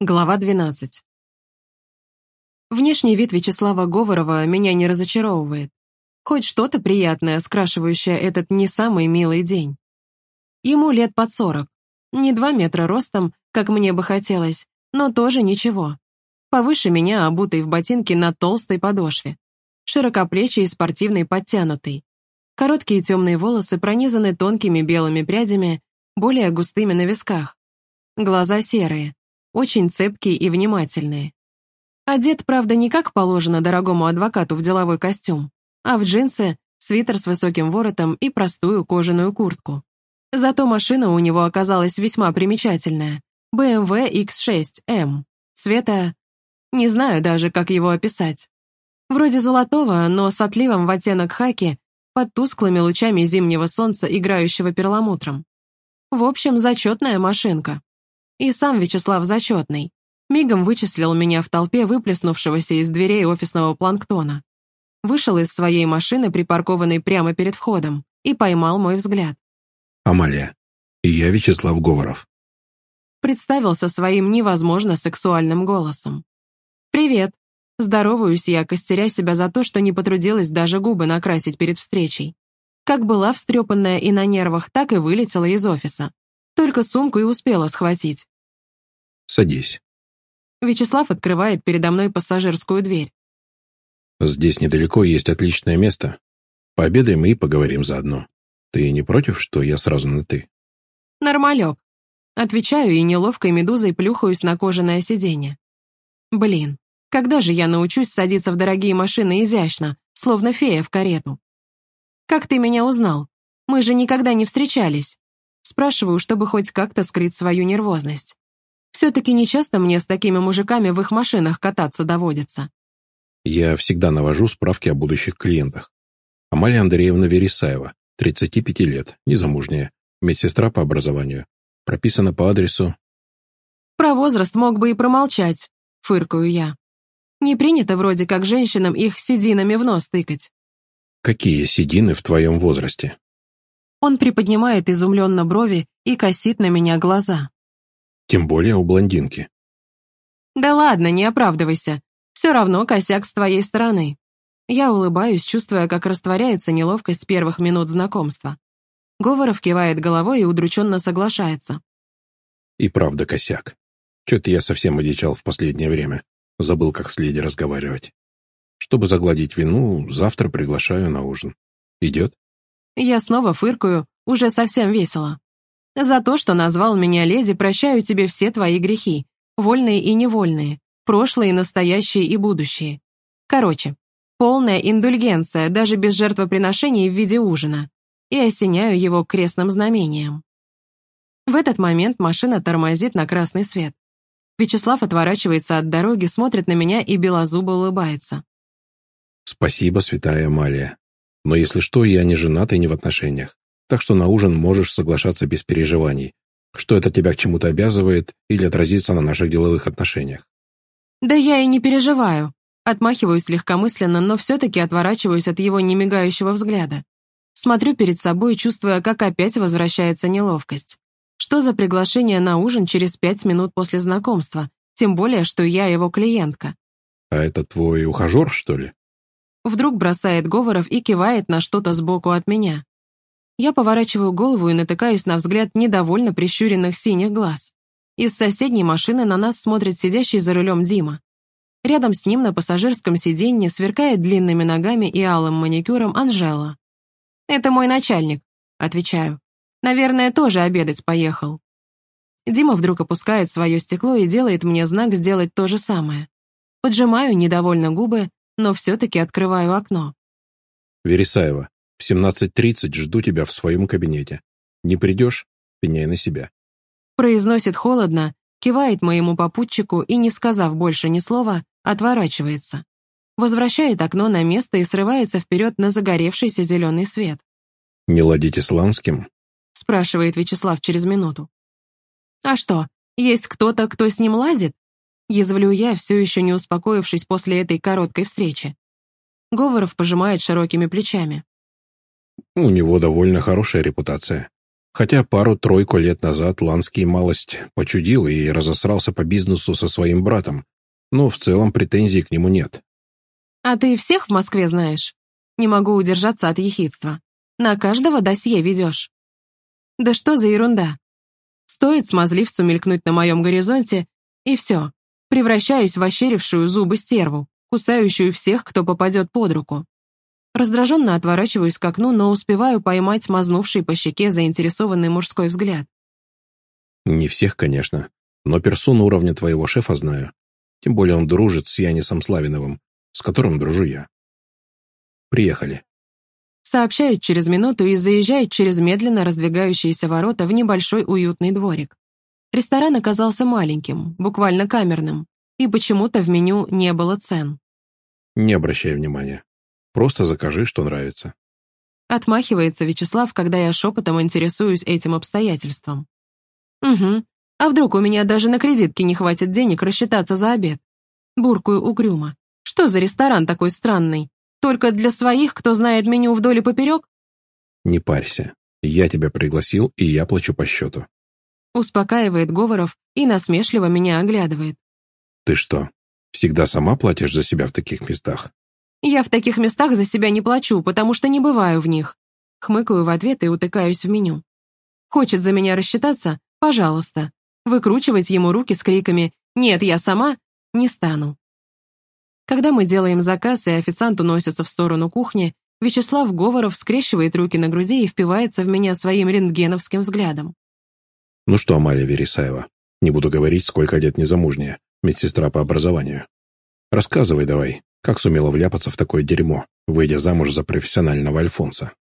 Глава 12. Внешний вид Вячеслава Говорова меня не разочаровывает. Хоть что-то приятное, скрашивающее этот не самый милый день. Ему лет под сорок. Не два метра ростом, как мне бы хотелось, но тоже ничего. Повыше меня, обутый в ботинки на толстой подошве. Широкоплечий и спортивный подтянутый. Короткие темные волосы пронизаны тонкими белыми прядями, более густыми на висках. Глаза серые очень цепкие и внимательные. Одет, правда, не как положено дорогому адвокату в деловой костюм, а в джинсы, свитер с высоким воротом и простую кожаную куртку. Зато машина у него оказалась весьма примечательная. BMW X6M. Цвета... Не знаю даже, как его описать. Вроде золотого, но с отливом в оттенок хаки, под тусклыми лучами зимнего солнца, играющего перламутром. В общем, зачетная машинка. И сам Вячеслав Зачетный. Мигом вычислил меня в толпе выплеснувшегося из дверей офисного планктона. Вышел из своей машины, припаркованной прямо перед входом, и поймал мой взгляд. «Амалия, и я Вячеслав Говоров». Представился своим невозможно сексуальным голосом. «Привет». Здороваюсь я, костеря себя за то, что не потрудилась даже губы накрасить перед встречей. Как была встрепанная и на нервах, так и вылетела из офиса. Только сумку и успела схватить. «Садись». Вячеслав открывает передо мной пассажирскую дверь. «Здесь недалеко есть отличное место. Пообедаем и поговорим заодно. Ты не против, что я сразу на «ты»?» «Нормалек». Отвечаю и неловкой медузой плюхаюсь на кожаное сиденье. Блин, когда же я научусь садиться в дорогие машины изящно, словно фея в карету? Как ты меня узнал? Мы же никогда не встречались. Спрашиваю, чтобы хоть как-то скрыть свою нервозность. Все-таки нечасто мне с такими мужиками в их машинах кататься доводится. Я всегда навожу справки о будущих клиентах. Амалия Андреевна Вересаева, 35 лет, незамужняя, медсестра по образованию. Прописана по адресу... Про возраст мог бы и промолчать, фыркаю я. Не принято вроде как женщинам их сединами в нос тыкать. Какие седины в твоем возрасте? Он приподнимает изумленно брови и косит на меня глаза. Тем более у блондинки. Да ладно, не оправдывайся. Все равно косяк с твоей стороны. Я улыбаюсь, чувствуя, как растворяется неловкость первых минут знакомства. Говоров кивает головой и удрученно соглашается. И правда косяк. Че-то я совсем одичал в последнее время. Забыл, как с леди разговаривать. Чтобы загладить вину, завтра приглашаю на ужин. Идет? Я снова фыркаю, уже совсем весело. За то, что назвал меня леди, прощаю тебе все твои грехи, вольные и невольные, прошлые, настоящие и будущие. Короче, полная индульгенция, даже без жертвоприношений в виде ужина. И осеняю его крестным знамением. В этот момент машина тормозит на красный свет. Вячеслав отворачивается от дороги, смотрит на меня и белозубо улыбается. «Спасибо, святая Амалия. Но если что, я не женат и не в отношениях. Так что на ужин можешь соглашаться без переживаний. Что это тебя к чему-то обязывает или отразится на наших деловых отношениях. Да я и не переживаю. Отмахиваюсь легкомысленно, но все-таки отворачиваюсь от его немигающего взгляда. Смотрю перед собой, чувствуя, как опять возвращается неловкость. Что за приглашение на ужин через пять минут после знакомства? Тем более, что я его клиентка. А это твой ухажер, что ли? Вдруг бросает Говоров и кивает на что-то сбоку от меня. Я поворачиваю голову и натыкаюсь на взгляд недовольно прищуренных синих глаз. Из соседней машины на нас смотрит сидящий за рулем Дима. Рядом с ним на пассажирском сиденье сверкает длинными ногами и алым маникюром Анжела. «Это мой начальник», — отвечаю. «Наверное, тоже обедать поехал». Дима вдруг опускает свое стекло и делает мне знак сделать то же самое. Поджимаю недовольно губы, но все-таки открываю окно. «Вересаева, в 17.30 жду тебя в своем кабинете. Не придешь — пеняй на себя». Произносит холодно, кивает моему попутчику и, не сказав больше ни слова, отворачивается. Возвращает окно на место и срывается вперед на загоревшийся зеленый свет. «Не ладите с Ланским?» — спрашивает Вячеслав через минуту. «А что, есть кто-то, кто с ним лазит?» Язвлю я, все еще не успокоившись после этой короткой встречи. Говоров пожимает широкими плечами. У него довольно хорошая репутация. Хотя пару-тройку лет назад Ланский малость почудил и разосрался по бизнесу со своим братом, но в целом претензий к нему нет. А ты всех в Москве знаешь? Не могу удержаться от ехидства. На каждого досье ведешь. Да что за ерунда? Стоит смазливцу мелькнуть на моем горизонте, и все. Превращаюсь в ощерившую зубы стерву, кусающую всех, кто попадет под руку. Раздраженно отворачиваюсь к окну, но успеваю поймать мазнувший по щеке заинтересованный мужской взгляд. Не всех, конечно, но персону уровня твоего шефа знаю. Тем более он дружит с Янисом Славиновым, с которым дружу я. Приехали. Сообщает через минуту и заезжает через медленно раздвигающиеся ворота в небольшой уютный дворик. Ресторан оказался маленьким, буквально камерным, и почему-то в меню не было цен. Не обращай внимания. Просто закажи, что нравится. Отмахивается Вячеслав, когда я шепотом интересуюсь этим обстоятельством. Угу. А вдруг у меня даже на кредитке не хватит денег рассчитаться за обед? Буркую угрюмо. Что за ресторан такой странный? Только для своих, кто знает меню вдоль и поперек? Не парься. Я тебя пригласил, и я плачу по счету. Успокаивает Говоров и насмешливо меня оглядывает. Ты что, всегда сама платишь за себя в таких местах? Я в таких местах за себя не плачу, потому что не бываю в них. Хмыкаю в ответ и утыкаюсь в меню. Хочет за меня рассчитаться? Пожалуйста. Выкручивать ему руки с криками «Нет, я сама» не стану. Когда мы делаем заказ, и официант уносится в сторону кухни, Вячеслав Говоров скрещивает руки на груди и впивается в меня своим рентгеновским взглядом. «Ну что, Амалия Вересаева, не буду говорить, сколько лет незамужняя, медсестра по образованию. Рассказывай давай, как сумела вляпаться в такое дерьмо, выйдя замуж за профессионального Альфонса?